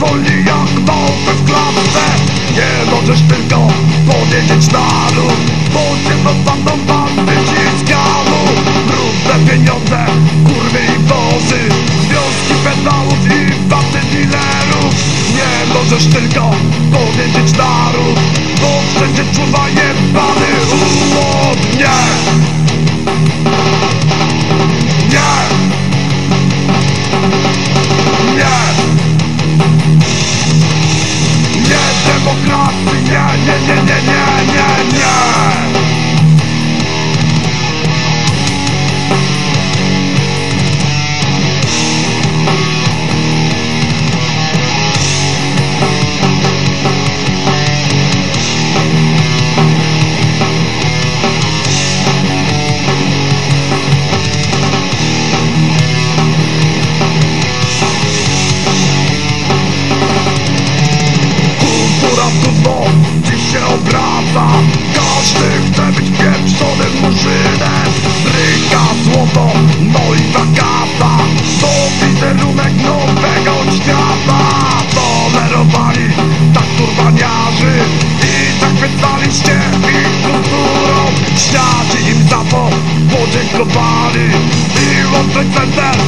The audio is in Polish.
wolni jak małpy w klatce Nie możesz tylko powiedzieć naród Bo cię dostaną bandyci z galu Brudne pieniądze, kurwy i wozy Związki pedałów i bandy dealerów. Nie możesz tylko nowo Moja kawa. To wizerunek nowego świata Tolerowali tak turbaniarzy I tak zachwycaliście ich kulturą. Śniaci im za to Młodzie globali I łączyć center